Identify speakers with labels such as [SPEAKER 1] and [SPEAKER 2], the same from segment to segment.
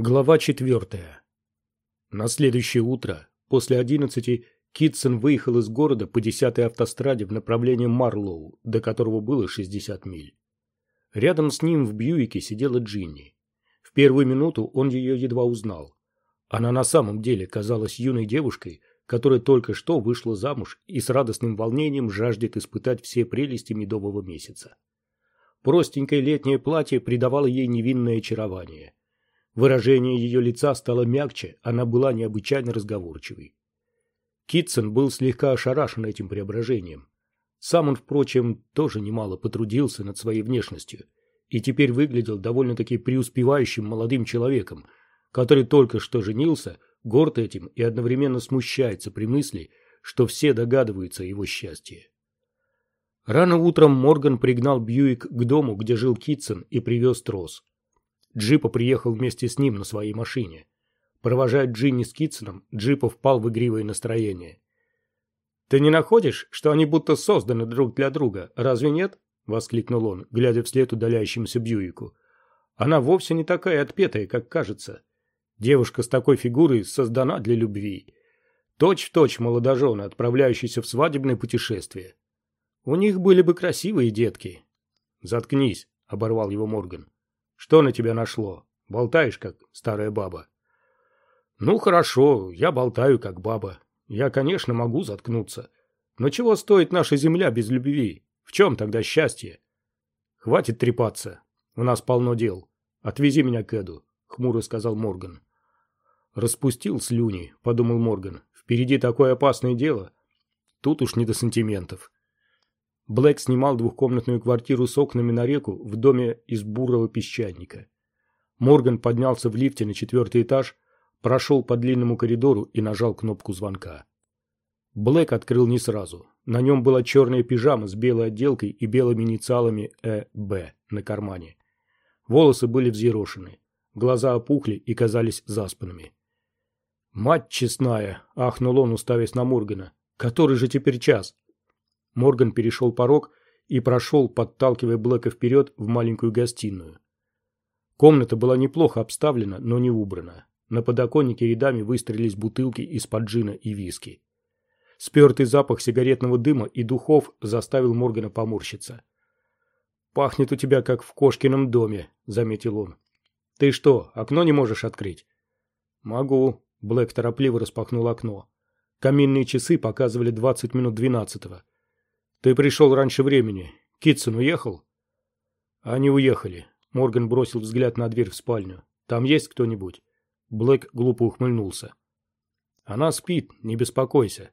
[SPEAKER 1] Глава четвертая. На следующее утро, после одиннадцати, Китсон выехал из города по десятой автостраде в направлении Марлоу, до которого было 60 миль. Рядом с ним в Бьюике сидела Джинни. В первую минуту он ее едва узнал. Она на самом деле казалась юной девушкой, которая только что вышла замуж и с радостным волнением жаждет испытать все прелести медового месяца. Простенькое летнее платье придавало ей невинное очарование – Выражение ее лица стало мягче, она была необычайно разговорчивой. Китсон был слегка ошарашен этим преображением. Сам он, впрочем, тоже немало потрудился над своей внешностью и теперь выглядел довольно-таки преуспевающим молодым человеком, который только что женился, горд этим и одновременно смущается при мысли, что все догадываются о его счастье. Рано утром Морган пригнал Бьюик к дому, где жил Китсон, и привез трос. Джипа приехал вместе с ним на своей машине. Провожая Джинни с Китсоном, Джипа впал в игривое настроение. «Ты не находишь, что они будто созданы друг для друга, разве нет?» — воскликнул он, глядя вслед удаляющемуся Бьюику. «Она вовсе не такая отпетая, как кажется. Девушка с такой фигурой создана для любви. Точь-в-точь точь молодожены, отправляющиеся в свадебное путешествие. У них были бы красивые детки». «Заткнись», — оборвал его Морган. Что на тебя нашло? Болтаешь, как старая баба. Ну, хорошо, я болтаю, как баба. Я, конечно, могу заткнуться. Но чего стоит наша земля без любви? В чем тогда счастье? Хватит трепаться. У нас полно дел. Отвези меня к Эду, хмуро сказал Морган. Распустил слюни, подумал Морган. Впереди такое опасное дело. Тут уж не до сантиментов. Блэк снимал двухкомнатную квартиру с окнами на реку в доме из бурого песчаника. Морган поднялся в лифте на четвертый этаж, прошел по длинному коридору и нажал кнопку звонка. Блэк открыл не сразу. На нем была черная пижама с белой отделкой и белыми инициалами «Э.Б.» на кармане. Волосы были взъерошены, глаза опухли и казались заспанными. «Мать честная!» – ахнул он, уставясь на Моргана. «Который же теперь час?» Морган перешел порог и прошел, подталкивая Блэка вперед в маленькую гостиную. Комната была неплохо обставлена, но не убрана. На подоконнике рядами выстроились бутылки из-под джина и виски. Спертый запах сигаретного дыма и духов заставил Моргана поморщиться. «Пахнет у тебя, как в кошкином доме», — заметил он. «Ты что, окно не можешь открыть?» «Могу», — Блэк торопливо распахнул окно. Каминные часы показывали двадцать минут двенадцатого. Ты пришел раньше времени. Китсон уехал? Они уехали. Морган бросил взгляд на дверь в спальню. Там есть кто-нибудь? Блэк глупо ухмыльнулся. Она спит, не беспокойся.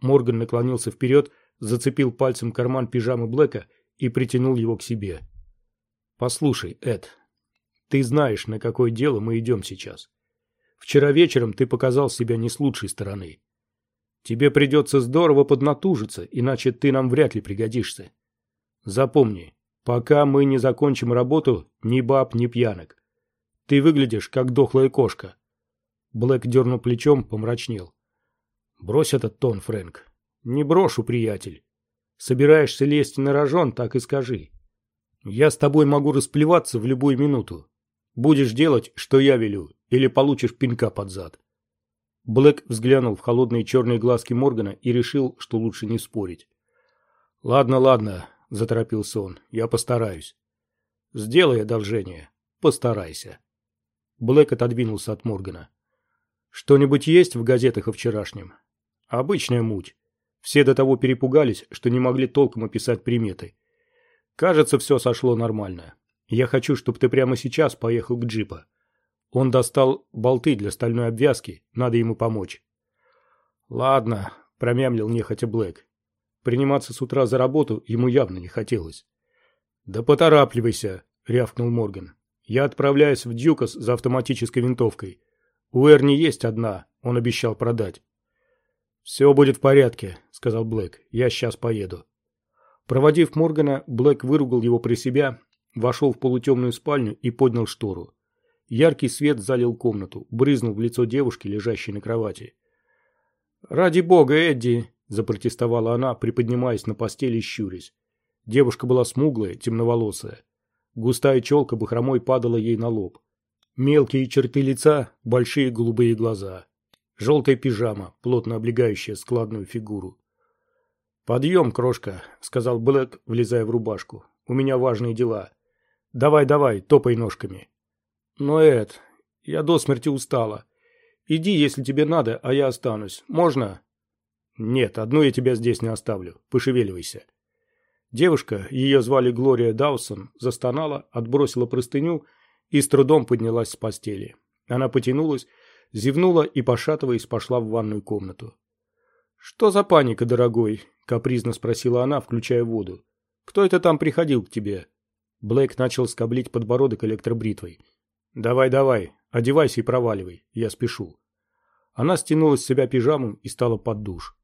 [SPEAKER 1] Морган наклонился вперед, зацепил пальцем карман пижамы Блэка и притянул его к себе. Послушай, Эд, ты знаешь, на какое дело мы идем сейчас. Вчера вечером ты показал себя не с лучшей стороны. Тебе придется здорово поднатужиться, иначе ты нам вряд ли пригодишься. Запомни, пока мы не закончим работу, ни баб, ни пьянок. Ты выглядишь, как дохлая кошка. Блэк дернул плечом, помрачнел. Брось этот тон, Фрэнк. Не брошу, приятель. Собираешься лезть на рожон, так и скажи. Я с тобой могу расплеваться в любую минуту. Будешь делать, что я велю, или получишь пинка под зад. Блэк взглянул в холодные черные глазки Моргана и решил, что лучше не спорить. «Ладно, ладно», — заторопился он, — «я постараюсь». «Сделай одолжение. Постарайся». Блэк отодвинулся от Моргана. «Что-нибудь есть в газетах о вчерашнем?» «Обычная муть. Все до того перепугались, что не могли толком описать приметы. Кажется, все сошло нормально. Я хочу, чтобы ты прямо сейчас поехал к джипа. Он достал болты для стальной обвязки, надо ему помочь. «Ладно», — промямлил нехотя Блэк. Приниматься с утра за работу ему явно не хотелось. «Да поторапливайся», — рявкнул Морган. «Я отправляюсь в Дьюкас за автоматической винтовкой. У Эрни есть одна, он обещал продать». «Все будет в порядке», — сказал Блэк. «Я сейчас поеду». Проводив Моргана, Блэк выругал его при себя, вошел в полутемную спальню и поднял штору. Яркий свет залил комнату, брызнул в лицо девушки, лежащей на кровати. «Ради бога, Эдди!» – запротестовала она, приподнимаясь на постели и щурясь. Девушка была смуглая, темноволосая. Густая челка бахромой падала ей на лоб. Мелкие черты лица, большие голубые глаза. Желтая пижама, плотно облегающая складную фигуру. «Подъем, крошка», — сказал Блэк, влезая в рубашку. «У меня важные дела. Давай, давай, топай ножками». «Но, Эд, я до смерти устала. Иди, если тебе надо, а я останусь. Можно?» «Нет, одну я тебя здесь не оставлю. Пошевеливайся». Девушка, ее звали Глория Даусон, застонала, отбросила простыню и с трудом поднялась с постели. Она потянулась, зевнула и, пошатываясь, пошла в ванную комнату. «Что за паника, дорогой?» – капризно спросила она, включая воду. «Кто это там приходил к тебе?» Блейк начал скоблить подбородок электробритвой. «Давай, давай, одевайся и проваливай, я спешу». Она стянула с себя пижаму и стала под душ.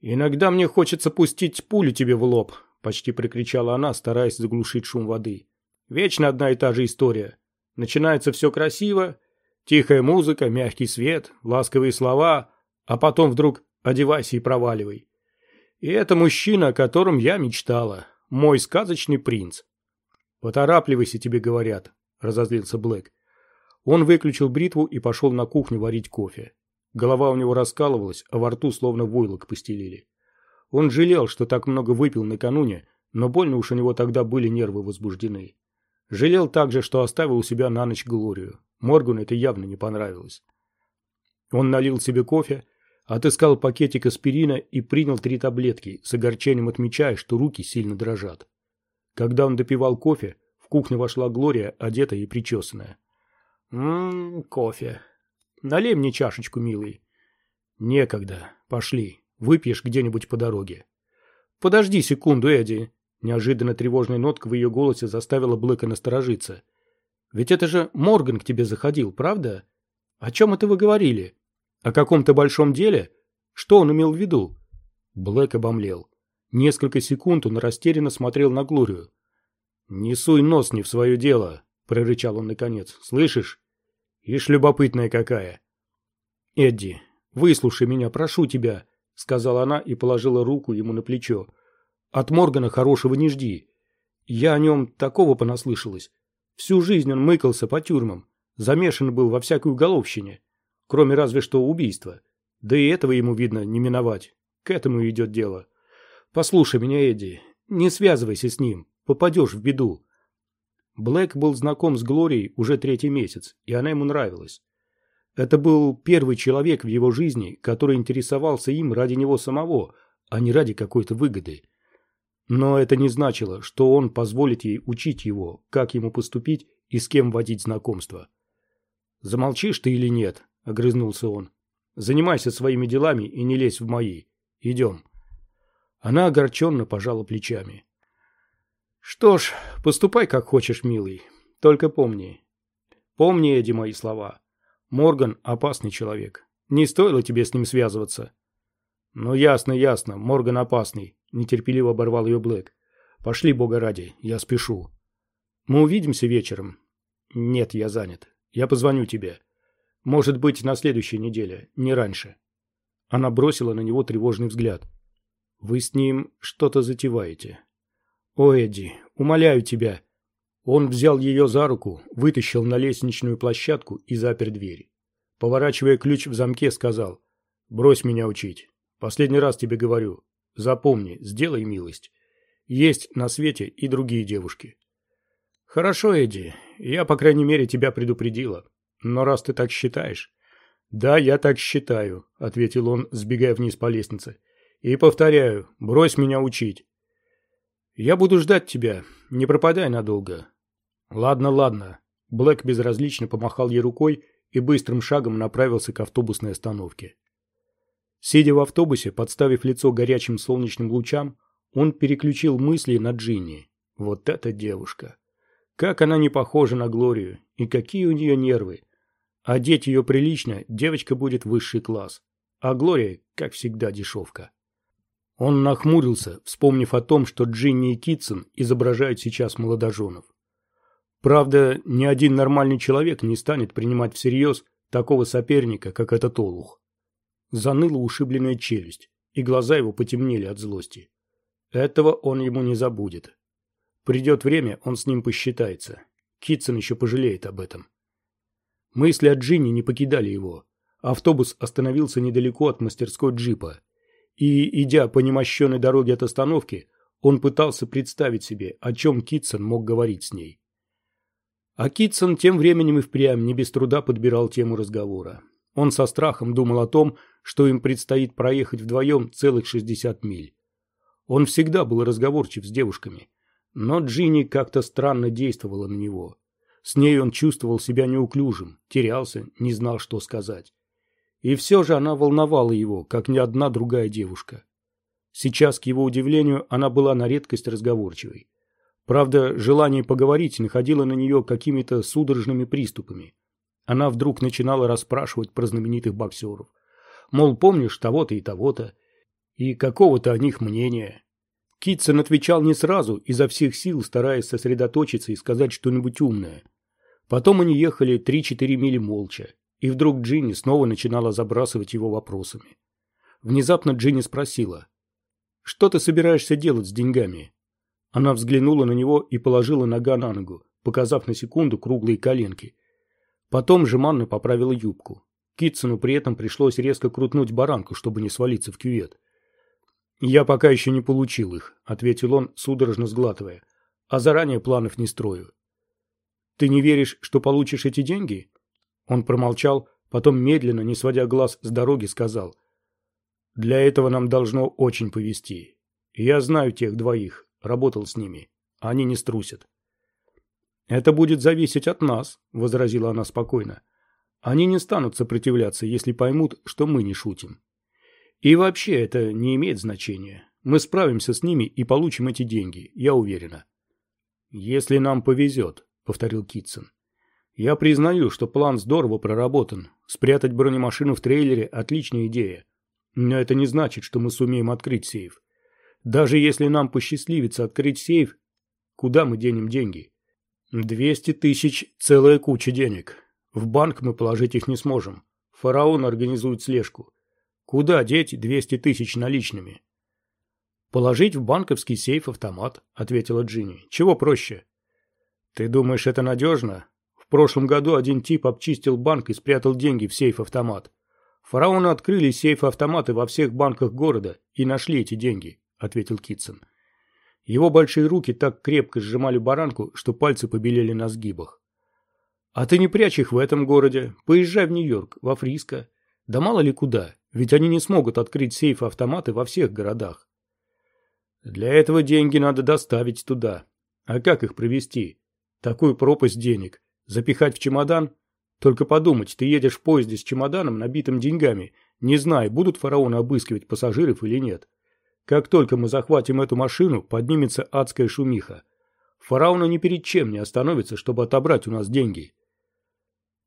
[SPEAKER 1] «Иногда мне хочется пустить пулю тебе в лоб», — почти прикричала она, стараясь заглушить шум воды. «Вечно одна и та же история. Начинается все красиво, тихая музыка, мягкий свет, ласковые слова, а потом вдруг одевайся и проваливай. И это мужчина, о котором я мечтала, мой сказочный принц». «Поторапливайся, тебе говорят», — разозлился Блэк. Он выключил бритву и пошел на кухню варить кофе. Голова у него раскалывалась, а во рту словно войлок постелили. Он жалел, что так много выпил накануне, но больно уж у него тогда были нервы возбуждены. Жалел также, что оставил у себя на ночь Глорию. Моргану это явно не понравилось. Он налил себе кофе, отыскал пакетик аспирина и принял три таблетки, с огорчением отмечая, что руки сильно дрожат. Когда он допивал кофе, кухню вошла Глория, одетая и причесанная. «Ммм, кофе», Налей мне чашечку, милый. Некогда. Пошли. Выпьешь где-нибудь по дороге. Подожди секунду, Эдди. Неожиданно тревожная нотка в ее голосе заставила Блэка насторожиться. Ведь это же Морган к тебе заходил, правда? О чем это вы говорили? О каком-то большом деле? Что он имел в виду? Блэк обомлел. Несколько секунд он растерянно смотрел на Глорию. «Не суй нос не в свое дело», — прорычал он наконец. «Слышишь? Ишь, любопытная какая. Эдди, выслушай меня, прошу тебя, сказала она и положила руку ему на плечо. От Моргана хорошего не жди. Я о нем такого понаслышалась. Всю жизнь он мыкался по тюрьмам, замешан был во всякой уголовщине, кроме разве что убийства. Да и этого ему, видно, не миновать. К этому идет дело. Послушай меня, Эдди, не связывайся с ним, попадешь в беду. Блэк был знаком с Глорией уже третий месяц, и она ему нравилась. Это был первый человек в его жизни, который интересовался им ради него самого, а не ради какой-то выгоды. Но это не значило, что он позволит ей учить его, как ему поступить и с кем водить знакомство. «Замолчишь ты или нет?» – огрызнулся он. «Занимайся своими делами и не лезь в мои. Идем». Она огорченно пожала плечами. Что ж, поступай как хочешь, милый. Только помни. Помни, Эдди, мои слова. Морган – опасный человек. Не стоило тебе с ним связываться. Ну, ясно, ясно, Морган опасный, нетерпеливо оборвал ее Блэк. Пошли, бога ради, я спешу. Мы увидимся вечером. Нет, я занят. Я позвоню тебе. Может быть, на следующей неделе, не раньше. Она бросила на него тревожный взгляд. Вы с ним что-то затеваете. «О, Эдди, умоляю тебя!» Он взял ее за руку, вытащил на лестничную площадку и запер дверь. Поворачивая ключ в замке, сказал, «Брось меня учить. Последний раз тебе говорю. Запомни, сделай милость. Есть на свете и другие девушки». «Хорошо, Эдди, я, по крайней мере, тебя предупредила. Но раз ты так считаешь...» «Да, я так считаю», — ответил он, сбегая вниз по лестнице. «И повторяю, брось меня учить. «Я буду ждать тебя. Не пропадай надолго». «Ладно, ладно». Блэк безразлично помахал ей рукой и быстрым шагом направился к автобусной остановке. Сидя в автобусе, подставив лицо горячим солнечным лучам, он переключил мысли на Джинни. Вот эта девушка! Как она не похожа на Глорию, и какие у нее нервы! Одеть ее прилично, девочка будет высший класс, а Глория, как всегда, дешевка. Он нахмурился, вспомнив о том, что Джинни и Китсон изображают сейчас молодоженов. Правда, ни один нормальный человек не станет принимать всерьез такого соперника, как этот олух. Заныла ушибленная челюсть, и глаза его потемнели от злости. Этого он ему не забудет. Придет время, он с ним посчитается. Китсон еще пожалеет об этом. Мысли о Джинни не покидали его. Автобус остановился недалеко от мастерской джипа. И, идя по немощенной дороге от остановки, он пытался представить себе, о чем Китсон мог говорить с ней. А Китсон тем временем и впрямь не без труда подбирал тему разговора. Он со страхом думал о том, что им предстоит проехать вдвоем целых 60 миль. Он всегда был разговорчив с девушками, но Джинни как-то странно действовала на него. С ней он чувствовал себя неуклюжим, терялся, не знал, что сказать. И все же она волновала его, как ни одна другая девушка. Сейчас, к его удивлению, она была на редкость разговорчивой. Правда, желание поговорить находило на нее какими-то судорожными приступами. Она вдруг начинала расспрашивать про знаменитых боксеров. Мол, помнишь того-то и того-то, и какого-то о них мнения. Китсон отвечал не сразу, изо всех сил стараясь сосредоточиться и сказать что-нибудь умное. Потом они ехали 3-4 мили молча, и вдруг Джинни снова начинала забрасывать его вопросами. Внезапно Джинни спросила, «Что ты собираешься делать с деньгами?» Она взглянула на него и положила нога на ногу, показав на секунду круглые коленки. Потом жеманно поправила юбку. Китсону при этом пришлось резко крутнуть баранку, чтобы не свалиться в кювет. «Я пока еще не получил их», — ответил он, судорожно сглатывая. «А заранее планов не строю». «Ты не веришь, что получишь эти деньги?» Он промолчал, потом медленно, не сводя глаз с дороги, сказал. «Для этого нам должно очень повезти. Я знаю тех двоих, Работал с ними. Они не струсят. «Это будет зависеть от нас», — возразила она спокойно. «Они не станут сопротивляться, если поймут, что мы не шутим. И вообще это не имеет значения. Мы справимся с ними и получим эти деньги, я уверена». «Если нам повезет», — повторил Китсон. «Я признаю, что план здорово проработан. Спрятать бронемашину в трейлере – отличная идея. Но это не значит, что мы сумеем открыть сейф. Даже если нам посчастливится открыть сейф, куда мы денем деньги? Двести тысяч – целая куча денег. В банк мы положить их не сможем. Фараон организует слежку. Куда деть двести тысяч наличными? Положить в банковский сейф автомат, ответила Джинни. Чего проще? Ты думаешь, это надежно? Прошлом году один тип обчистил банк и спрятал деньги в сейф-автомат. Фараоны открыли сейф-автоматы во всех банках города и нашли эти деньги ответил Китсон. Его большие руки так крепко сжимали баранку, что пальцы побелели на сгибах. «А ты не прячь их в этом городе. Поезжай в Нью-Йорк, во Фриско. Да мало ли куда, ведь они не смогут открыть сейф-автоматы во всех городах. Для этого деньги надо доставить туда. А как их провести? Такую пропасть денег. Запихать в чемодан? Только подумать, ты едешь в поезде с чемоданом, набитым деньгами, не зная, будут фараоны обыскивать пассажиров или нет. Как только мы захватим эту машину, поднимется адская шумиха. Фараона ни перед чем не остановится, чтобы отобрать у нас деньги.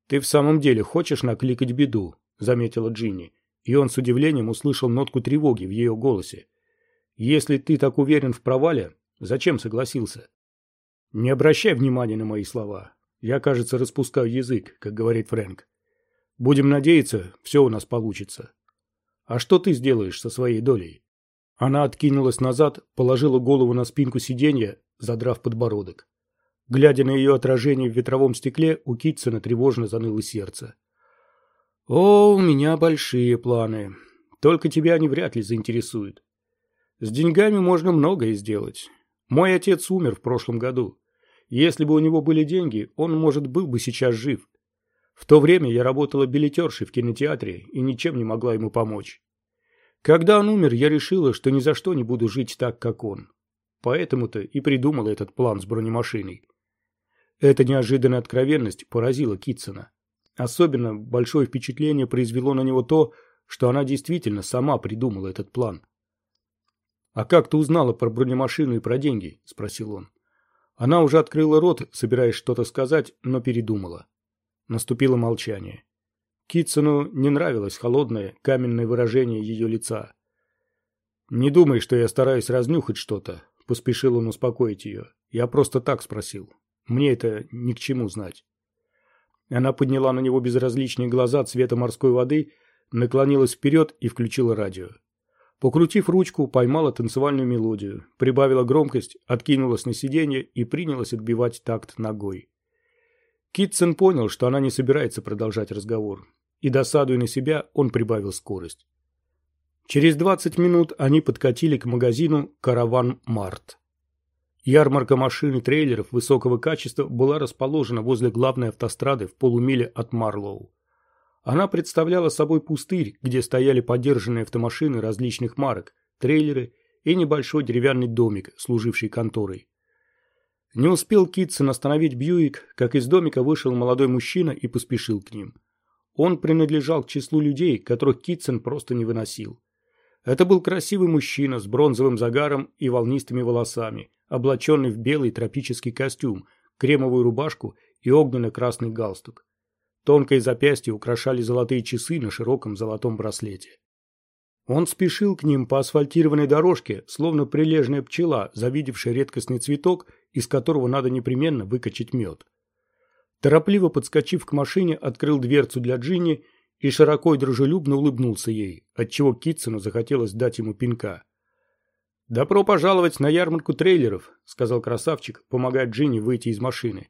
[SPEAKER 1] «Ты в самом деле хочешь накликать беду?» – заметила Джинни, и он с удивлением услышал нотку тревоги в ее голосе. «Если ты так уверен в провале, зачем согласился?» «Не обращай внимания на мои слова. Я, кажется, распускаю язык, как говорит Фрэнк. Будем надеяться, все у нас получится. А что ты сделаешь со своей долей?» Она откинулась назад, положила голову на спинку сиденья, задрав подбородок. Глядя на ее отражение в ветровом стекле, у Китсона тревожно заныло сердце. «О, у меня большие планы. Только тебя они вряд ли заинтересуют. С деньгами можно многое сделать. Мой отец умер в прошлом году. Если бы у него были деньги, он, может, был бы сейчас жив. В то время я работала билетершей в кинотеатре и ничем не могла ему помочь. Когда он умер, я решила, что ни за что не буду жить так, как он. Поэтому-то и придумала этот план с бронемашиной. Эта неожиданная откровенность поразила Китсона. Особенно большое впечатление произвело на него то, что она действительно сама придумала этот план. «А как ты узнала про бронемашину и про деньги?» – спросил он. Она уже открыла рот, собираясь что-то сказать, но передумала. Наступило молчание. Китсону не нравилось холодное, каменное выражение ее лица. «Не думай, что я стараюсь разнюхать что-то», — поспешил он успокоить ее. «Я просто так спросил. Мне это ни к чему знать». Она подняла на него безразличные глаза цвета морской воды, наклонилась вперед и включила радио. Покрутив ручку, поймала танцевальную мелодию, прибавила громкость, откинулась на сиденье и принялась отбивать такт ногой. Китсон понял, что она не собирается продолжать разговор, и, досадуя на себя, он прибавил скорость. Через 20 минут они подкатили к магазину «Караван Март». Ярмарка машин и трейлеров высокого качества была расположена возле главной автострады в полумиле от Марлоу. Она представляла собой пустырь, где стояли подержанные автомашины различных марок, трейлеры и небольшой деревянный домик, служивший конторой. Не успел Китсон остановить Бьюик, как из домика вышел молодой мужчина и поспешил к ним. Он принадлежал к числу людей, которых Китсон просто не выносил. Это был красивый мужчина с бронзовым загаром и волнистыми волосами, облаченный в белый тропический костюм, кремовую рубашку и огненно-красный галстук. Тонкое запястье украшали золотые часы на широком золотом браслете. Он спешил к ним по асфальтированной дорожке, словно прилежная пчела, завидевшая редкостный цветок, из которого надо непременно выкачать мед. Торопливо подскочив к машине, открыл дверцу для Джинни и широко и дружелюбно улыбнулся ей, отчего Китсону захотелось дать ему пинка. «Добро пожаловать на ярмарку трейлеров», — сказал красавчик, помогая Джинни выйти из машины.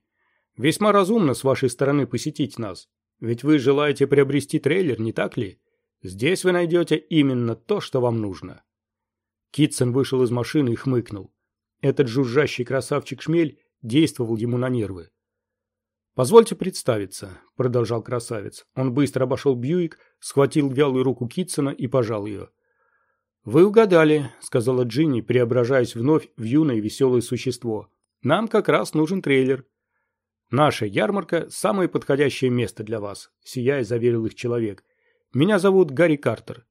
[SPEAKER 1] «Весьма разумно с вашей стороны посетить нас, ведь вы желаете приобрести трейлер, не так ли?» Здесь вы найдете именно то, что вам нужно. Китсон вышел из машины и хмыкнул. Этот жужжащий красавчик-шмель действовал ему на нервы. «Позвольте представиться», — продолжал красавец. Он быстро обошел Бьюик, схватил вялую руку Китсона и пожал ее. «Вы угадали», — сказала Джинни, преображаясь вновь в юное веселое существо. «Нам как раз нужен трейлер». «Наша ярмарка – самое подходящее место для вас», – сияя заверил их человек. Меня зовут Гарри Картер.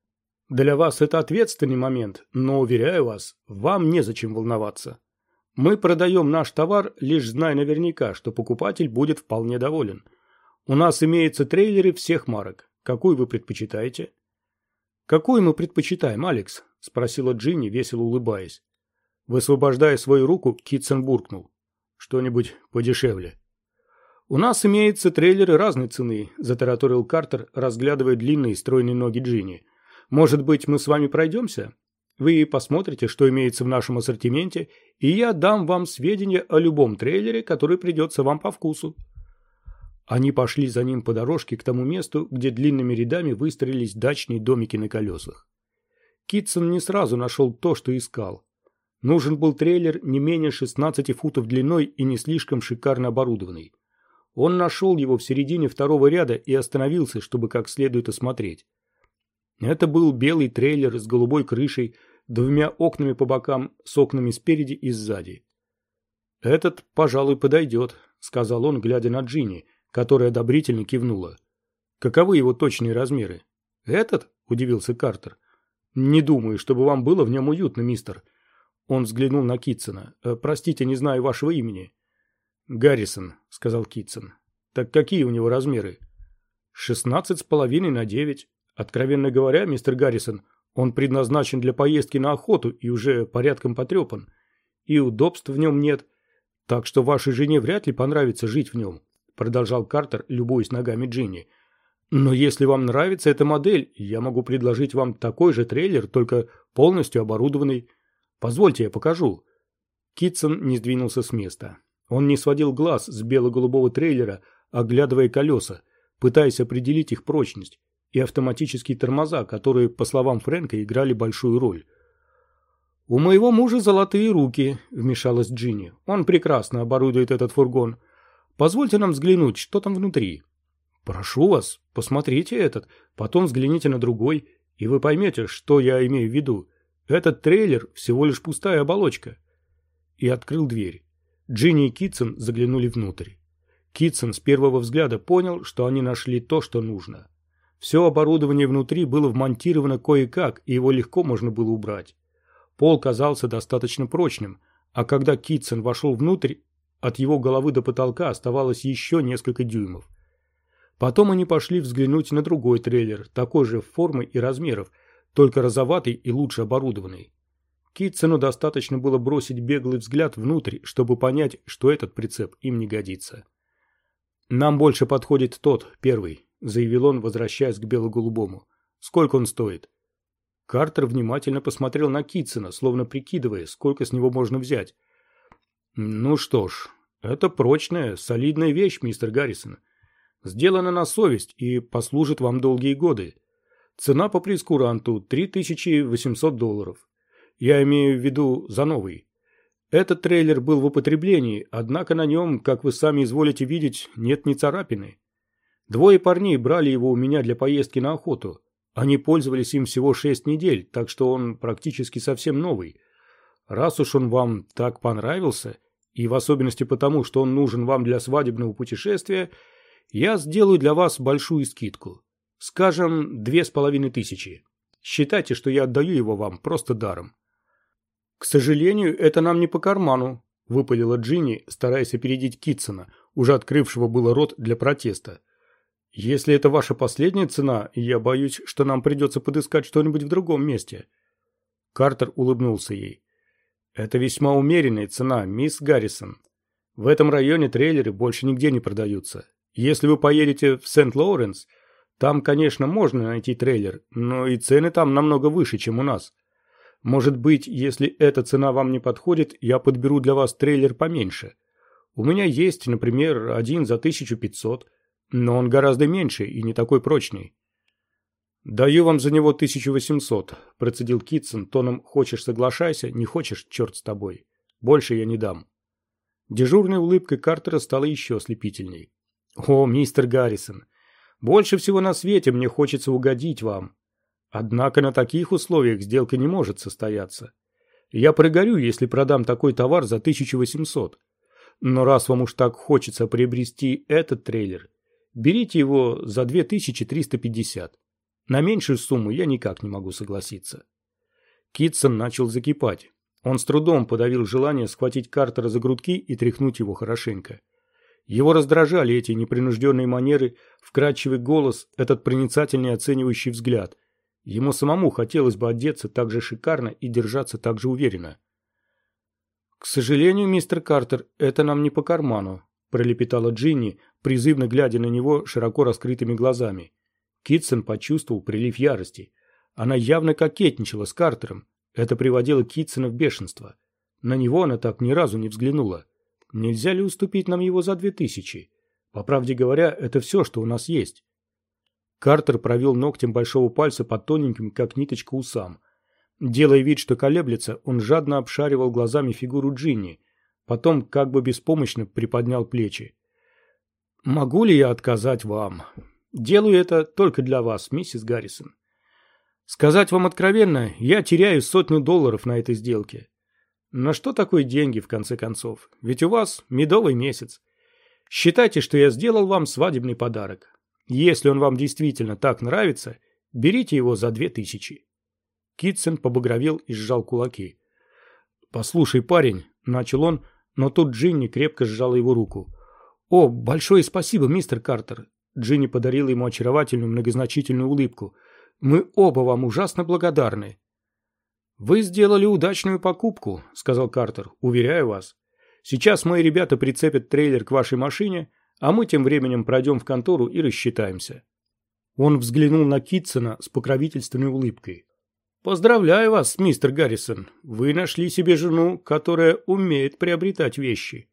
[SPEAKER 1] Для вас это ответственный момент, но, уверяю вас, вам незачем волноваться. Мы продаем наш товар, лишь зная наверняка, что покупатель будет вполне доволен. У нас имеются трейлеры всех марок. Какую вы предпочитаете? Какую мы предпочитаем, Алекс? Спросила Джинни, весело улыбаясь. Высвобождая свою руку, Китсон буркнул. Что-нибудь подешевле. «У нас имеются трейлеры разной цены», – затараторил Картер, разглядывая длинные стройные ноги Джинни. «Может быть, мы с вами пройдемся? Вы посмотрите, что имеется в нашем ассортименте, и я дам вам сведения о любом трейлере, который придется вам по вкусу». Они пошли за ним по дорожке к тому месту, где длинными рядами выстроились дачные домики на колесах. Китсон не сразу нашел то, что искал. Нужен был трейлер не менее 16 футов длиной и не слишком шикарно оборудованный. Он нашел его в середине второго ряда и остановился, чтобы как следует осмотреть. Это был белый трейлер с голубой крышей, двумя окнами по бокам, с окнами спереди и сзади. «Этот, пожалуй, подойдет», — сказал он, глядя на Джинни, которая одобрительно кивнула. «Каковы его точные размеры?» «Этот?» — удивился Картер. «Не думаю, чтобы вам было в нем уютно, мистер». Он взглянул на Китсона. «Э, «Простите, не знаю вашего имени». «Гаррисон», — сказал Китсон. «Так какие у него размеры?» «Шестнадцать с половиной на девять. Откровенно говоря, мистер Гаррисон, он предназначен для поездки на охоту и уже порядком потрепан. И удобств в нем нет. Так что вашей жене вряд ли понравится жить в нем», — продолжал Картер, любуясь ногами Джинни. «Но если вам нравится эта модель, я могу предложить вам такой же трейлер, только полностью оборудованный. Позвольте, я покажу». Китсон не сдвинулся с места. Он не сводил глаз с бело-голубого трейлера, оглядывая колеса, пытаясь определить их прочность, и автоматические тормоза, которые, по словам Фрэнка, играли большую роль. «У моего мужа золотые руки», — вмешалась Джинни. «Он прекрасно оборудует этот фургон. Позвольте нам взглянуть, что там внутри». «Прошу вас, посмотрите этот, потом взгляните на другой, и вы поймете, что я имею в виду. Этот трейлер всего лишь пустая оболочка». И открыл дверь. Джинни и Китсон заглянули внутрь. Китсон с первого взгляда понял, что они нашли то, что нужно. Все оборудование внутри было вмонтировано кое-как, и его легко можно было убрать. Пол казался достаточно прочным, а когда Китсон вошел внутрь, от его головы до потолка оставалось еще несколько дюймов. Потом они пошли взглянуть на другой трейлер, такой же формы и размеров, только розоватый и лучше оборудованный. Китсону достаточно было бросить беглый взгляд внутрь, чтобы понять, что этот прицеп им не годится. «Нам больше подходит тот, первый», — заявил он, возвращаясь к бело-голубому. «Сколько он стоит?» Картер внимательно посмотрел на Китсона, словно прикидывая, сколько с него можно взять. «Ну что ж, Это прочная, солидная вещь, мистер Гаррисон. Сделана на совесть и послужит вам долгие годы. Цена по прескуранту 3800 долларов. Я имею в виду за новый. Этот трейлер был в употреблении, однако на нем, как вы сами изволите видеть, нет ни царапины. Двое парней брали его у меня для поездки на охоту. Они пользовались им всего шесть недель, так что он практически совсем новый. Раз уж он вам так понравился, и в особенности потому, что он нужен вам для свадебного путешествия, я сделаю для вас большую скидку. Скажем, две с половиной тысячи. Считайте, что я отдаю его вам просто даром. К сожалению, это нам не по карману, выпалила Джинни, стараясь опередить Китсона, уже открывшего было рот для протеста. Если это ваша последняя цена, я боюсь, что нам придется подыскать что-нибудь в другом месте. Картер улыбнулся ей. Это весьма умеренная цена, мисс Гаррисон. В этом районе трейлеры больше нигде не продаются. Если вы поедете в Сент-Лоуренс, там, конечно, можно найти трейлер, но и цены там намного выше, чем у нас. Может быть, если эта цена вам не подходит, я подберу для вас трейлер поменьше. У меня есть, например, один за 1500, но он гораздо меньше и не такой прочный. «Даю вам за него 1800», – процедил Китсон тоном «хочешь – соглашайся, не хочешь – черт с тобой. Больше я не дам». Дежурной улыбкой Картера стала еще ослепительней. «О, мистер Гаррисон, больше всего на свете мне хочется угодить вам. Однако на таких условиях сделка не может состояться. Я прогорю, если продам такой товар за 1800. Но раз вам уж так хочется приобрести этот трейлер, Берите его за 2350. На меньшую сумму я никак не могу согласиться. Китсон начал закипать. Он с трудом подавил желание схватить Картера за грудки и тряхнуть его хорошенько. Его раздражали эти непринужденные манеры, вкрадчивый голос, этот проницательный оценивающий взгляд. Ему самому хотелось бы одеться так же шикарно и держаться так же уверенно. «К сожалению, мистер Картер, это нам не по карману», пролепетала Джинни, призывно глядя на него широко раскрытыми глазами. Китсон почувствовал прилив ярости. Она явно кокетничала с Картером. Это приводило Китсона в бешенство. На него она так ни разу не взглянула. Нельзя ли уступить нам его за две тысячи? По правде говоря, это все, что у нас есть. Картер провел ногтем большого пальца по тоненьким, как ниточка, усам. Делая вид, что колеблется, он жадно обшаривал глазами фигуру Джинни, Потом как бы беспомощно приподнял плечи. «Могу ли я отказать вам? Делаю это только для вас, миссис Гаррисон. Сказать вам откровенно, я теряю сотню долларов на этой сделке. На что такое деньги, в конце концов? Ведь у вас медовый месяц. Считайте, что я сделал вам свадебный подарок. Если он вам действительно так нравится, берите его за две тысячи». Китсон побагровел и сжал кулаки. «Послушай, парень», — начал он, но тут Джинни крепко сжала его руку. «О, большое спасибо, мистер Картер!» Джинни подарила ему очаровательную многозначительную улыбку. «Мы оба вам ужасно благодарны». «Вы сделали удачную покупку», — сказал Картер, — «уверяю вас. Сейчас мои ребята прицепят трейлер к вашей машине, а мы тем временем пройдем в контору и рассчитаемся». Он взглянул на Китсона с покровительственной улыбкой. Поздравляю вас, мистер Гаррисон. Вы нашли себе жену, которая умеет приобретать вещи.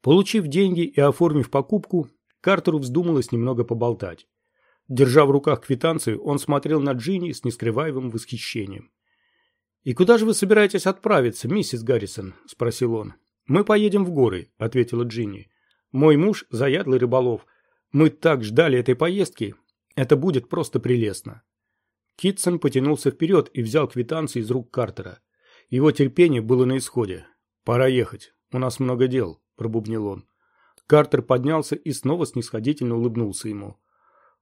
[SPEAKER 1] Получив деньги и оформив покупку, Картеру вздумалось немного поболтать. Держа в руках квитанцию, он смотрел на Джинни с нескрываемым восхищением. «И куда же вы собираетесь отправиться, миссис Гаррисон?» – спросил он. «Мы поедем в горы», – ответила Джинни. «Мой муж – заядлый рыболов. Мы так ждали этой поездки. Это будет просто прелестно». Китсон потянулся вперед и взял квитанцию из рук Картера. Его терпение было на исходе. «Пора ехать. У нас много дел», – пробубнил он. Картер поднялся и снова снисходительно улыбнулся ему.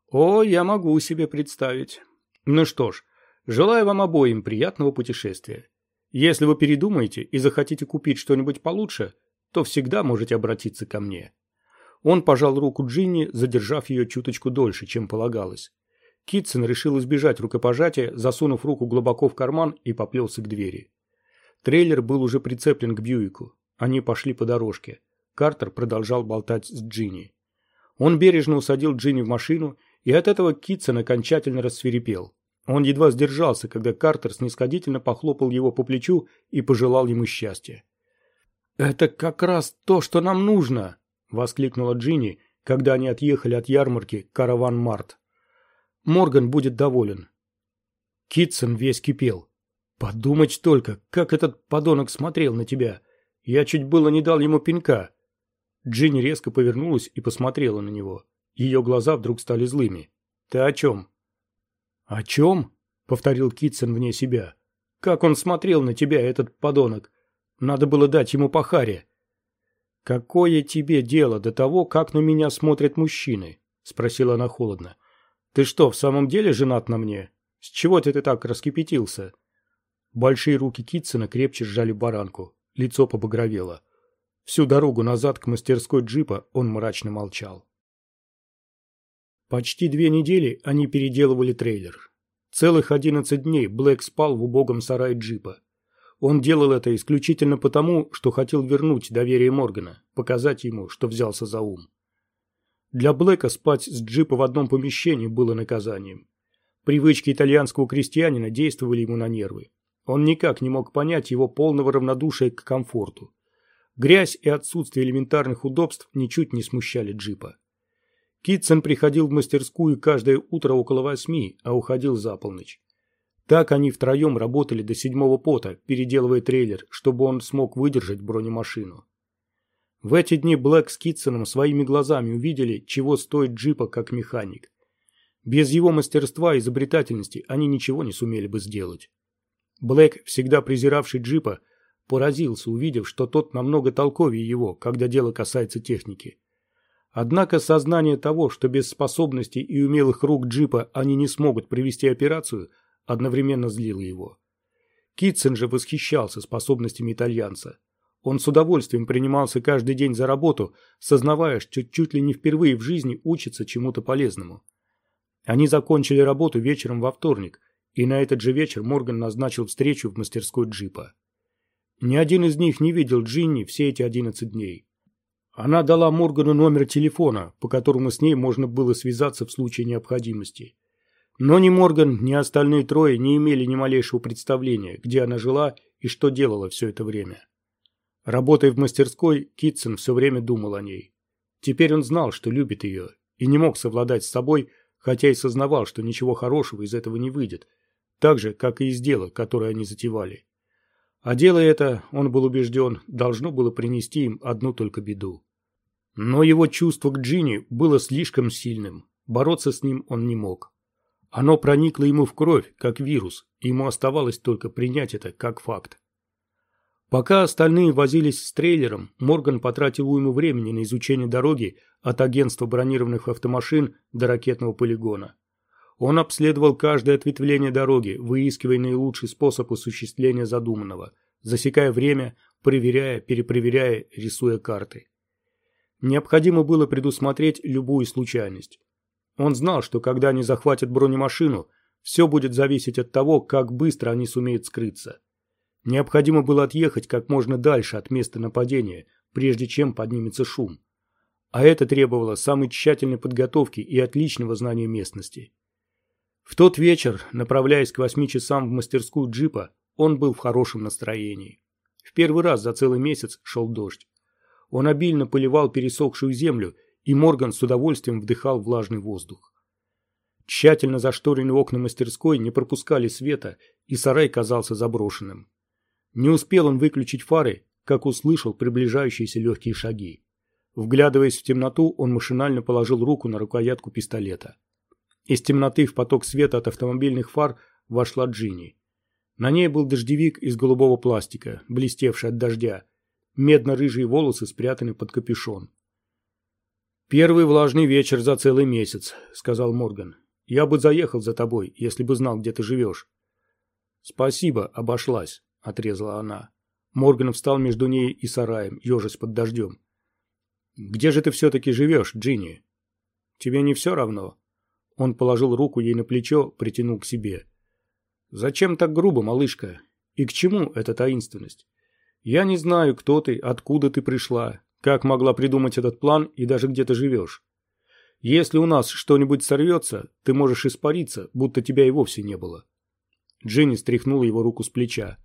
[SPEAKER 1] «О, я могу себе представить. Ну что ж, желаю вам обоим приятного путешествия. Если вы передумаете и захотите купить что-нибудь получше, то всегда можете обратиться ко мне». Он пожал руку Джинни, задержав ее чуточку дольше, чем полагалось. Китсон решил избежать рукопожатия, засунув руку глубоко в карман и поплелся к двери. Трейлер был уже прицеплен к Бьюику. Они пошли по дорожке. Картер продолжал болтать с Джинни. Он бережно усадил Джинни в машину, и от этого Китсон окончательно рассверепел. Он едва сдержался, когда Картер снисходительно похлопал его по плечу и пожелал ему счастья. «Это как раз то, что нам нужно!» — воскликнула Джинни, когда они отъехали от ярмарки «Караван Март». «Морган будет доволен». Китсон весь кипел. «Подумать только, как этот подонок смотрел на тебя! Я чуть было не дал ему пинка!» Джинни резко повернулась и посмотрела на него. Ее глаза вдруг стали злыми. «Ты о чем?» «О чем?» — повторил Китсон вне себя. «Как он смотрел на тебя, этот подонок! Надо было дать ему по харе!» «Какое тебе дело до того, как на меня смотрят мужчины?» — спросила она холодно. «Ты что, в самом деле женат на мне? С чего ты, ты так раскипятился?» Большие руки Китсона крепче сжали баранку. Лицо побагровело. Всю дорогу назад к мастерской джипа он мрачно молчал. Почти две недели они переделывали трейлер. Целых одиннадцать дней Блэк спал в убогом сарае джипа. Он делал это исключительно потому, что хотел вернуть доверие Моргана, показать ему, что взялся за ум. Для Блэка спать с джипа в одном помещении было наказанием. Привычки итальянского крестьянина действовали ему на нервы. Он никак не мог понять его полного равнодушия к комфорту. Грязь и отсутствие элементарных удобств ничуть не смущали джипа. Китсон приходил в мастерскую каждое утро около восьми, а уходил за полночь. Так они втроем работали до седьмого пота, переделывая трейлер, чтобы он смог выдержать бронемашину. В эти дни Блэк с Китсоном своими глазами увидели, чего стоит джипа как механик. Без его мастерства и изобретательности они ничего не сумели бы сделать. Блэк, всегда презиравший джипа, поразился, увидев, что тот намного толковее его, когда дело касается техники. Однако сознание того, что без способностей и умелых рук джипа они не смогут провести операцию, одновременно злило его. Китсон же восхищался способностями итальянца. Он с удовольствием принимался каждый день за работу, сознавая, что чуть ли не впервые в жизни учится чему-то полезному. Они закончили работу вечером во вторник, и на этот же вечер Морган назначил встречу в мастерской джипа. Ни один из них не видел Джинни все эти одиннадцать дней. Она дала Моргану номер телефона, по которому с ней можно было связаться в случае необходимости. Но ни Морган, ни остальные трое не имели ни малейшего представления, где она жила и что делала все это время. Работая в мастерской, Китсон все время думал о ней. Теперь он знал, что любит ее, и не мог совладать с собой, хотя и сознавал, что ничего хорошего из этого не выйдет, так же, как и из дела, которое они затевали. А дело это, он был убежден, должно было принести им одну только беду. Но его чувство к Джинни было слишком сильным, бороться с ним он не мог. Оно проникло ему в кровь, как вирус, и ему оставалось только принять это как факт. Пока остальные возились с трейлером, Морган потратил уйму времени на изучение дороги от агентства бронированных автомашин до ракетного полигона. Он обследовал каждое ответвление дороги, выискивая наилучший способ осуществления задуманного, засекая время, проверяя, перепроверяя, рисуя карты. Необходимо было предусмотреть любую случайность. Он знал, что когда они захватят бронемашину, все будет зависеть от того, как быстро они сумеют скрыться. Необходимо было отъехать как можно дальше от места нападения, прежде чем поднимется шум. А это требовало самой тщательной подготовки и отличного знания местности. В тот вечер, направляясь к восьми часам в мастерскую джипа, он был в хорошем настроении. В первый раз за целый месяц шел дождь. Он обильно поливал пересохшую землю, и Морган с удовольствием вдыхал влажный воздух. Тщательно зашторенные окна мастерской не пропускали света, и сарай казался заброшенным. Не успел он выключить фары, как услышал приближающиеся легкие шаги. Вглядываясь в темноту, он машинально положил руку на рукоятку пистолета. Из темноты в поток света от автомобильных фар вошла Джинни. На ней был дождевик из голубого пластика, блестевший от дождя. Медно-рыжие волосы спрятаны под капюшон. «Первый влажный вечер за целый месяц», — сказал Морган. «Я бы заехал за тобой, если бы знал, где ты живешь». «Спасибо, обошлась», — отрезала она. Морган встал между ней и сараем, ежась под дождем. «Где же ты все-таки живешь, Джинни?» «Тебе не все равно?» Он положил руку ей на плечо, притянул к себе. «Зачем так грубо, малышка? И к чему эта таинственность? Я не знаю, кто ты, откуда ты пришла, как могла придумать этот план и даже где ты живешь. Если у нас что-нибудь сорвется, ты можешь испариться, будто тебя и вовсе не было». Джинни стряхнула его руку с плеча.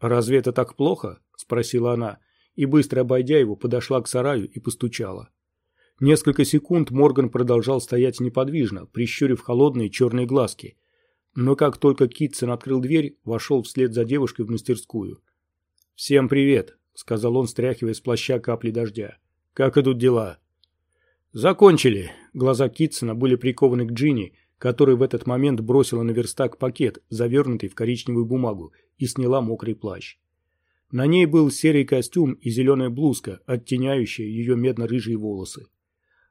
[SPEAKER 1] «Разве это так плохо?» – спросила она. и, быстро обойдя его, подошла к сараю и постучала. Несколько секунд Морган продолжал стоять неподвижно, прищурив холодные черные глазки. Но как только Китсон открыл дверь, вошел вслед за девушкой в мастерскую. «Всем привет», — сказал он, стряхивая с плаща капли дождя. «Как идут дела?» «Закончили». Глаза Китсона были прикованы к Джинни, которая в этот момент бросила на верстак пакет, завернутый в коричневую бумагу, и сняла мокрый плащ. На ней был серый костюм и зеленая блузка, оттеняющая ее медно-рыжие волосы.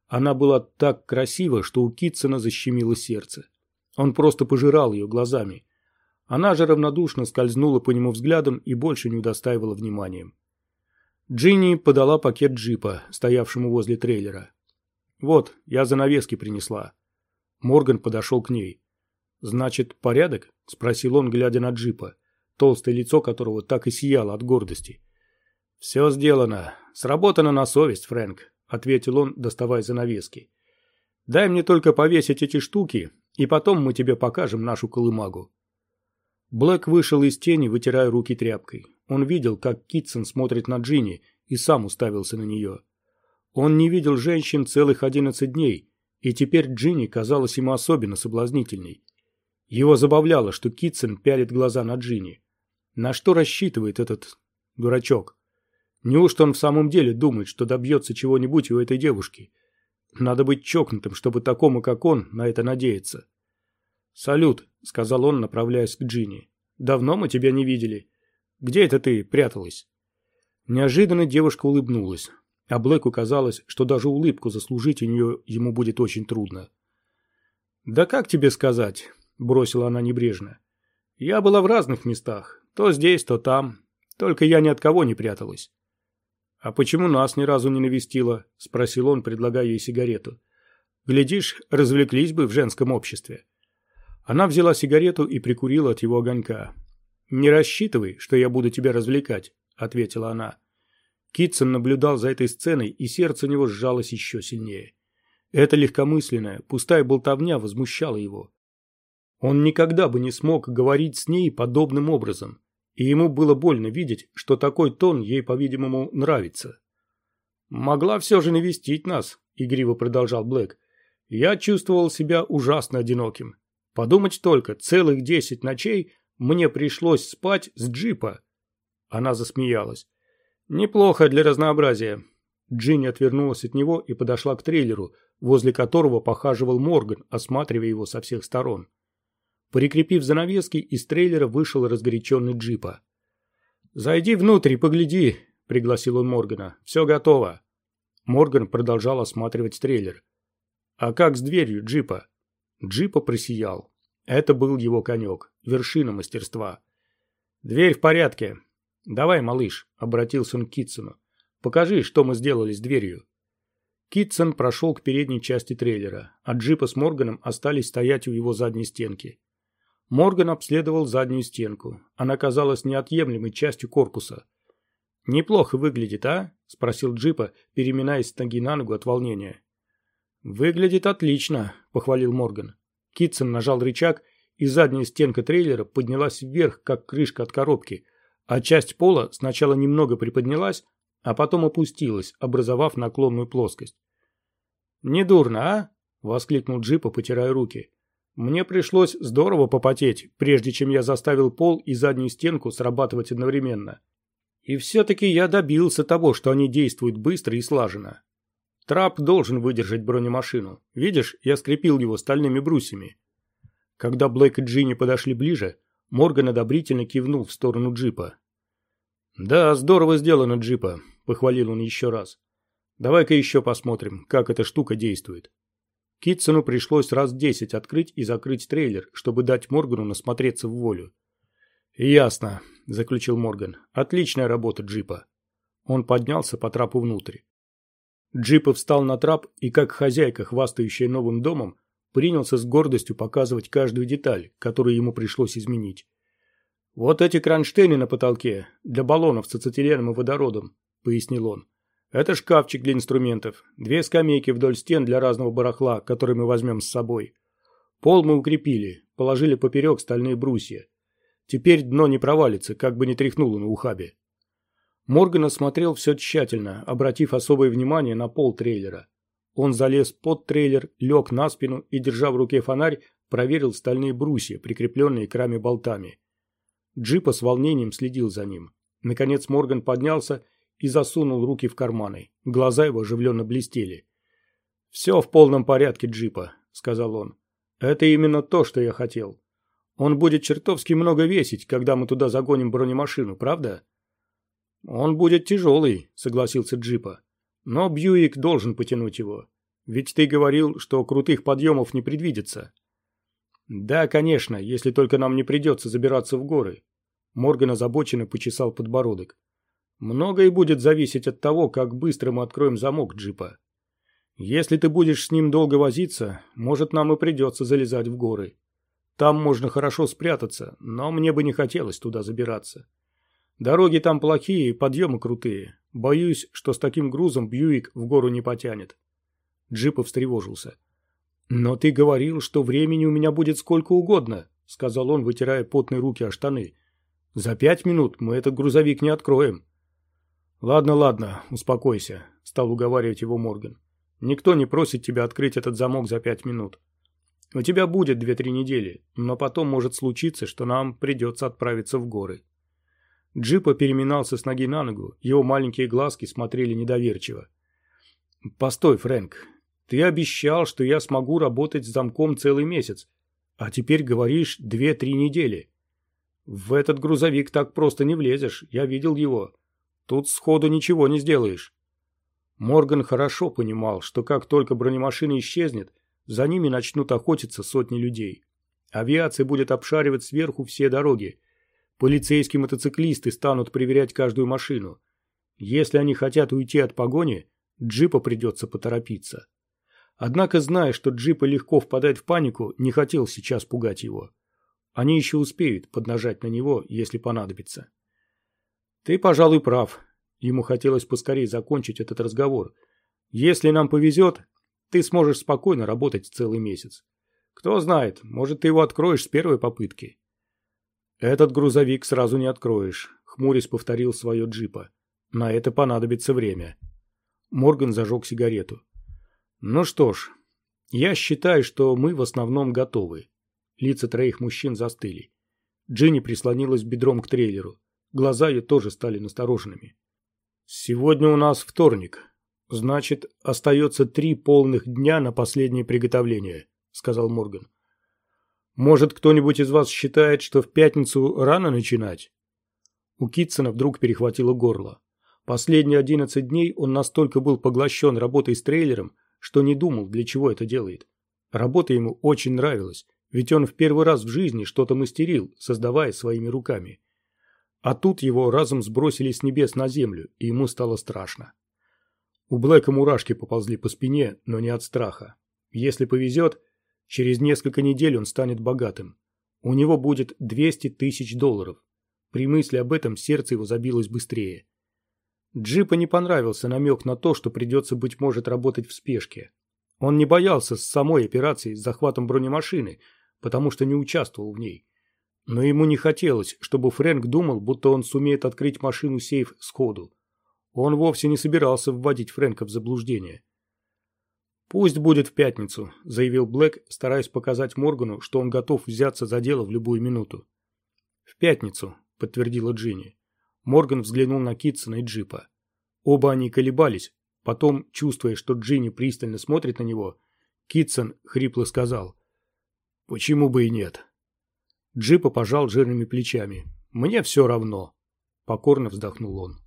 [SPEAKER 1] Она была так красива, что у Китсона защемило сердце. Он просто пожирал ее глазами. Она же равнодушно скользнула по нему взглядом и больше не удостаивала вниманием. Джинни подала пакет джипа, стоявшему возле трейлера. «Вот, я занавески принесла». Морган подошел к ней. «Значит, порядок?» – спросил он, глядя на джипа толстое лицо которого так и сияло от гордости. «Все сделано. Сработано на совесть, Фрэнк», — ответил он, доставая занавески. «Дай мне только повесить эти штуки, и потом мы тебе покажем нашу колымагу». Блэк вышел из тени, вытирая руки тряпкой. Он видел, как Китсон смотрит на Джинни, и сам уставился на нее. Он не видел женщин целых одиннадцать дней, и теперь Джинни казалась ему особенно соблазнительной. Его забавляло, что Китсон пялит глаза на Джинни. На что рассчитывает этот дурачок? Неужто он в самом деле думает, что добьется чего-нибудь у этой девушки? Надо быть чокнутым, чтобы такому, как он, на это надеяться. «Салют», — сказал он, направляясь к Джинни. «Давно мы тебя не видели. Где это ты пряталась?» Неожиданно девушка улыбнулась, а Блэку казалось, что даже улыбку заслужить у нее ему будет очень трудно. «Да как тебе сказать?» — бросила она небрежно. «Я была в разных местах. То здесь, то там. Только я ни от кого не пряталась. «А почему нас ни разу не навестила?» – спросил он, предлагая ей сигарету. «Глядишь, развлеклись бы в женском обществе». Она взяла сигарету и прикурила от его огонька. «Не рассчитывай, что я буду тебя развлекать», – ответила она. Китсон наблюдал за этой сценой, и сердце у него сжалось еще сильнее. Эта легкомысленная, пустая болтовня возмущала его. Он никогда бы не смог говорить с ней подобным образом и ему было больно видеть, что такой тон ей, по-видимому, нравится. «Могла все же навестить нас», — игриво продолжал Блэк. «Я чувствовал себя ужасно одиноким. Подумать только, целых десять ночей мне пришлось спать с джипа». Она засмеялась. «Неплохо для разнообразия». Джинни отвернулась от него и подошла к трейлеру, возле которого похаживал Морган, осматривая его со всех сторон. Прикрепив занавески, из трейлера вышел разгоряченный джипа. «Зайди внутрь и погляди», — пригласил он Моргана. «Все готово». Морган продолжал осматривать трейлер. «А как с дверью джипа?» Джипа просиял. Это был его конек, вершина мастерства. «Дверь в порядке. Давай, малыш», — обратился он к Китсону. «Покажи, что мы сделали с дверью». Китсон прошел к передней части трейлера, а джипа с Морганом остались стоять у его задней стенки. Морган обследовал заднюю стенку. Она казалась неотъемлемой частью корпуса. «Неплохо выглядит, а?» – спросил Джипа, переминаясь с ноги на ногу от волнения. «Выглядит отлично», – похвалил Морган. Китсон нажал рычаг, и задняя стенка трейлера поднялась вверх, как крышка от коробки, а часть пола сначала немного приподнялась, а потом опустилась, образовав наклонную плоскость. «Недурно, а?» – воскликнул Джипа, потирая руки. Мне пришлось здорово попотеть, прежде чем я заставил пол и заднюю стенку срабатывать одновременно. И все-таки я добился того, что они действуют быстро и слаженно. Трап должен выдержать бронемашину. Видишь, я скрепил его стальными брусьями. Когда Блэк и Джинни подошли ближе, Морган одобрительно кивнул в сторону джипа. «Да, здорово сделано, джипа», — похвалил он еще раз. «Давай-ка еще посмотрим, как эта штука действует». Китсону пришлось раз десять открыть и закрыть трейлер, чтобы дать Моргану насмотреться в волю. «Ясно», — заключил Морган. «Отличная работа джипа». Он поднялся по трапу внутрь. Джипа встал на трап и, как хозяйка, хвастающая новым домом, принялся с гордостью показывать каждую деталь, которую ему пришлось изменить. «Вот эти кронштейны на потолке для баллонов с ацетиленом и водородом», — пояснил он. Это шкафчик для инструментов, две скамейки вдоль стен для разного барахла, которые мы возьмем с собой. Пол мы укрепили, положили поперек стальные брусья. Теперь дно не провалится, как бы не тряхнуло на ухабе. Морган осмотрел все тщательно, обратив особое внимание на пол трейлера. Он залез под трейлер, лег на спину и, держа в руке фонарь, проверил стальные брусья, прикрепленные к раме болтами. Джипа с волнением следил за ним. Наконец Морган поднялся и засунул руки в карманы. Глаза его оживленно блестели. «Все в полном порядке, Джипа», — сказал он. «Это именно то, что я хотел. Он будет чертовски много весить, когда мы туда загоним бронемашину, правда?» «Он будет тяжелый», — согласился Джипа. «Но Бьюик должен потянуть его. Ведь ты говорил, что крутых подъемов не предвидится». «Да, конечно, если только нам не придется забираться в горы». Морган озабоченно почесал подбородок. «Многое будет зависеть от того, как быстро мы откроем замок джипа. Если ты будешь с ним долго возиться, может, нам и придется залезать в горы. Там можно хорошо спрятаться, но мне бы не хотелось туда забираться. Дороги там плохие, подъемы крутые. Боюсь, что с таким грузом Бьюик в гору не потянет». Джипов встревожился. «Но ты говорил, что времени у меня будет сколько угодно», — сказал он, вытирая потные руки о штаны. «За пять минут мы этот грузовик не откроем». «Ладно, ладно, успокойся», — стал уговаривать его Морган. «Никто не просит тебя открыть этот замок за пять минут. У тебя будет две-три недели, но потом может случиться, что нам придется отправиться в горы». Джипа переминался с ноги на ногу, его маленькие глазки смотрели недоверчиво. «Постой, Фрэнк, ты обещал, что я смогу работать с замком целый месяц, а теперь говоришь две-три недели. В этот грузовик так просто не влезешь, я видел его. Тут сходу ничего не сделаешь. Морган хорошо понимал, что как только бронемашина исчезнет, за ними начнут охотиться сотни людей. Авиация будет обшаривать сверху все дороги. Полицейские мотоциклисты станут проверять каждую машину. Если они хотят уйти от погони, джипа придется поторопиться. Однако, зная, что Джипа легко впадает в панику, не хотел сейчас пугать его. Они еще успеют поднажать на него, если понадобится. Ты, пожалуй, прав. Ему хотелось поскорее закончить этот разговор. Если нам повезет, ты сможешь спокойно работать целый месяц. Кто знает, может, ты его откроешь с первой попытки. Этот грузовик сразу не откроешь, хмурясь повторил свое джипа. На это понадобится время. Морган зажег сигарету. Ну что ж, я считаю, что мы в основном готовы. Лица троих мужчин застыли. Джинни прислонилась бедром к трейлеру. Глаза ее тоже стали настороженными. Сегодня у нас вторник. Значит, остается три полных дня на последнее приготовление, сказал Морган. Может, кто-нибудь из вас считает, что в пятницу рано начинать? У Китсона вдруг перехватило горло. Последние одиннадцать дней он настолько был поглощен работой с трейлером, что не думал, для чего это делает. Работа ему очень нравилась, ведь он в первый раз в жизни что-то мастерил, создавая своими руками. А тут его разом сбросили с небес на землю, и ему стало страшно. У Блэка мурашки поползли по спине, но не от страха. Если повезет, через несколько недель он станет богатым. У него будет 200 тысяч долларов. При мысли об этом сердце его забилось быстрее. Джипа не понравился намек на то, что придется, быть может, работать в спешке. Он не боялся с самой операции с захватом бронемашины, потому что не участвовал в ней. Но ему не хотелось, чтобы Фрэнк думал, будто он сумеет открыть машину-сейф сходу. Он вовсе не собирался вводить Фрэнка в заблуждение. «Пусть будет в пятницу», — заявил Блэк, стараясь показать Моргану, что он готов взяться за дело в любую минуту. «В пятницу», — подтвердила Джинни. Морган взглянул на Китсона и Джипа. Оба они колебались. Потом, чувствуя, что Джинни пристально смотрит на него, Китсон хрипло сказал. «Почему бы и нет?» Джипа пожал жирными плечами. «Мне все равно», — покорно вздохнул он.